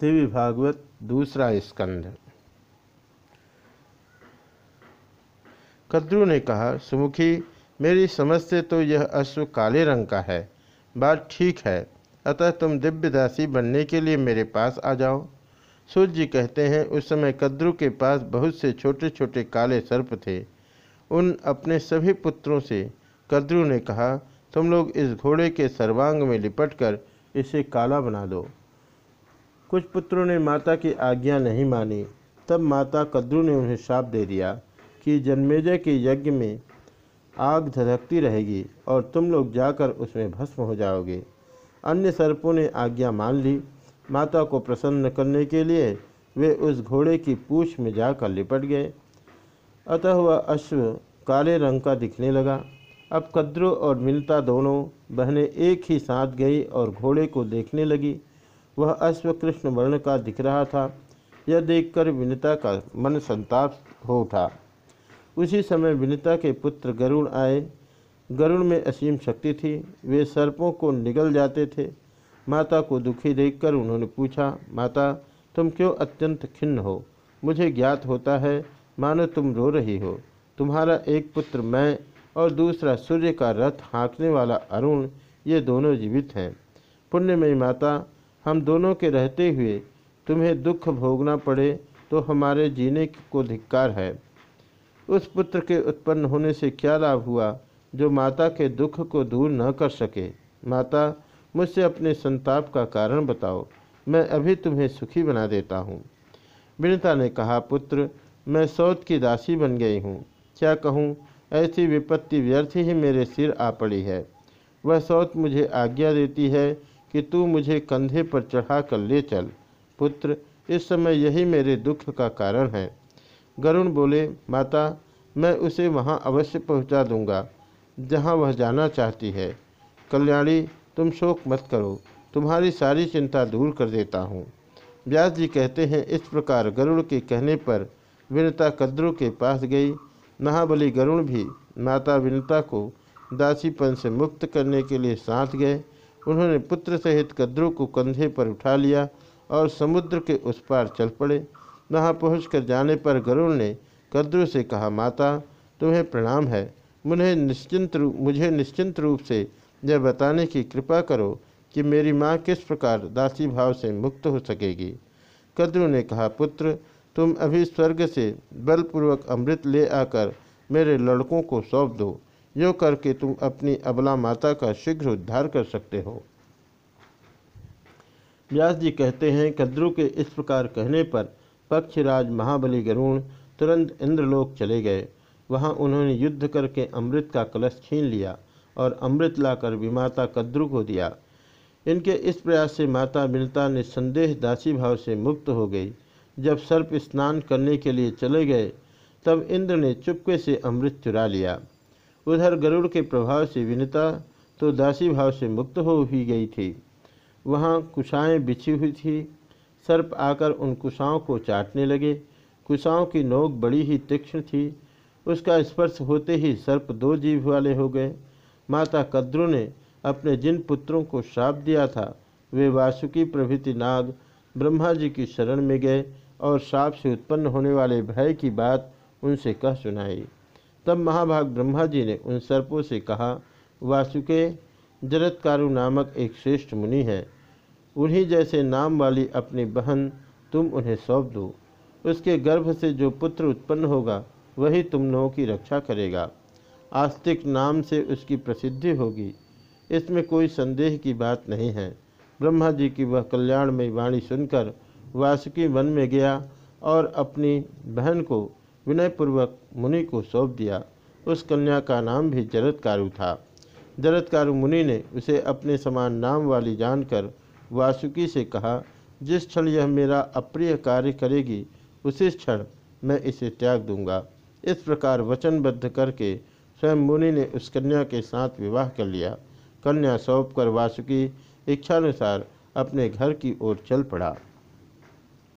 देवी भागवत दूसरा स्कंध। कद्रू ने कहा, सुमुखी, मेरी समझ से तो यह अश्व काले रंग का है। बात ठीक है, अतः तुम दिव्य दासी बनने के लिए मेरे पास आ जाओ। सूर्य जी कहते हैं, उस समय कद्रू के पास बहुत से छोटे छोटे काले सर्प थे। उन अपने सभी पुत्रों से कद्रू ने कहा, तुम लोग इस घोड़े के सर्वांग में लिपटकर इसे काला बना दो। कुछ पुत्रों ने माता की आज्ञा नहीं मानी। तब माता कद्रू ने उन्हें शाप दे दिया कि जन्मेजय के यज्ञ में आग धधकती रहेगी और तुम लोग जाकर उसमें भस्म हो जाओगे। अन्य सर्पों ने आज्ञा मान ली। माता को प्रसन्न करने के लिए वे उस घोड़े की पूछ में जाकर लिपट गए। अतः वह अश्व काले रंग का दिखने लगा। अब कद्रू और मिलता दोनों बहनें एक ही साथ गई और घोड़े को देखने लगी। वह अश्व कृष्ण वर्ण का दिख रहा था। यह देखकर विनिता का मन संताप हो उठा। उसी समय विनिता के पुत्र गरुण आए। गरुण में असीम शक्ति थी। वे सर्पों को निगल जाते थे। माता को दुखी देखकर उन्होंने पूछा, माता, तुम क्यों अत्यंत खिन्न हो? मुझे ज्ञात होता है, मानो तुम रो रही हो। तुम्हारा एक पुत्र मैं और दूसरा सूर्य का रथ हाँकने वाला अरुण, ये दोनों जीवित हैं। पुण्यमयी माता हम दोनों के रहते हुए तुम्हें दुख भोगना पड़े तो हमारे जीने को धिक्कार है। उस पुत्र के उत्पन्न होने से क्या लाभ हुआ, जो माता के दुख को दूर न कर सके? माता, मुझसे अपने संताप का कारण बताओ। मैं अभी तुम्हें सुखी बना देता हूँ। विनता ने कहा, पुत्र, मैं सौत की दासी बन गई हूँ। क्या कहूँ, ऐसी विपत्ति व्यर्थ ही मेरे सिर आ पड़ी है। वह सौत मुझे आज्ञा देती है कि तू मुझे कंधे पर चढ़ा कर ले चल, पुत्र, इस समय यही मेरे दुख का कारण है। गरुण बोले, माता, मैं उसे वहाँ अवश्य पहुँचा दूँगा, जहाँ वह जाना चाहती है। कल्याणी, तुम शोक मत करो, तुम्हारी सारी चिंता दूर कर देता हूँ। व्यास जी कहते हैं, इस प्रकार गरुड़ के कहने पर विनता कद्रू के पास गई। महाबली गरुण भी माता विनता को दासीपन से मुक्त करने के लिए साथ गए। उन्होंने पुत्र सहित कद्रू को कंधे पर उठा लिया और समुद्र के उस पार चल पड़े। वहाँ पहुँच जाने पर गरुण ने कद्रू से कहा, माता, तुम्हें प्रणाम है। मुझे निश्चिंत मुझे निश्चिंत रूप से यह बताने की कृपा करो कि मेरी माँ किस प्रकार दासी भाव से मुक्त हो सकेगी कद्रू ने कहा, पुत्र, तुम अभी स्वर्ग से बलपूर्वक अमृत ले आकर मेरे लड़कों को सौंप दो। यो करके तुम अपनी अबला माता का शीघ्र उद्धार कर सकते हो। व्यास जी कहते हैं, कद्रु के इस प्रकार कहने पर पक्षराज महाबली गरुण तुरंत इंद्रलोक चले गए। वहाँ उन्होंने युद्ध करके अमृत का कलश छीन लिया और अमृत लाकर विमाता कद्रु को दिया। इनके इस प्रयास से माता मिलता निसंदेह दासी भाव से मुक्त हो गई। जब सर्प स्नान करने के लिए चले गए, तब इंद्र ने चुपके से अमृत चुरा लिया। उधर गरुड़ के प्रभाव से विनता तो दासी भाव से मुक्त हो ही गई थी। वहाँ कुशाएँ बिछी हुई थी। सर्प आकर उन कुशाओं को चाटने लगे। कुशाओं की नोक बड़ी ही तीक्ष्ण थी। उसका स्पर्श होते ही सर्प दो जीव वाले हो गए। माता कद्रु ने अपने जिन पुत्रों को श्राप दिया था, वे वासुकी प्रभृति नाग ब्रह्मा जी की शरण में गए और साप से उत्पन्न होने वाले भय की बात उनसे कह सुनाई। तब महाभाग ब्रह्मा जी ने उन सर्पों से कहा, वासुके, जरत्कारु नामक एक श्रेष्ठ मुनि है। उन्हीं जैसे नाम वाली अपनी बहन तुम उन्हें सौंप दो। उसके गर्भ से जो पुत्र उत्पन्न होगा, वही तुम लोगों की रक्षा करेगा। आस्तिक नाम से उसकी प्रसिद्धि होगी। इसमें कोई संदेह की बात नहीं है। ब्रह्मा जी की वह कल्याणमय वाणी सुनकर वासुकी वन में गया और अपनी बहन को विनयपूर्वक मुनि को सौंप दिया। उस कन्या का नाम भी जरत्कारु था। जरत्कारु मुनि ने उसे अपने समान नाम वाली जानकर वासुकी से कहा, जिस क्षण यह मेरा अप्रिय कार्य करेगी, उसी क्षण मैं इसे त्याग दूँगा। इस प्रकार वचनबद्ध करके स्वयं मुनि ने उस कन्या के साथ विवाह कर लिया। कन्या सौंप कर वासुकी इच्छानुसार अपने घर की ओर चल पड़ा।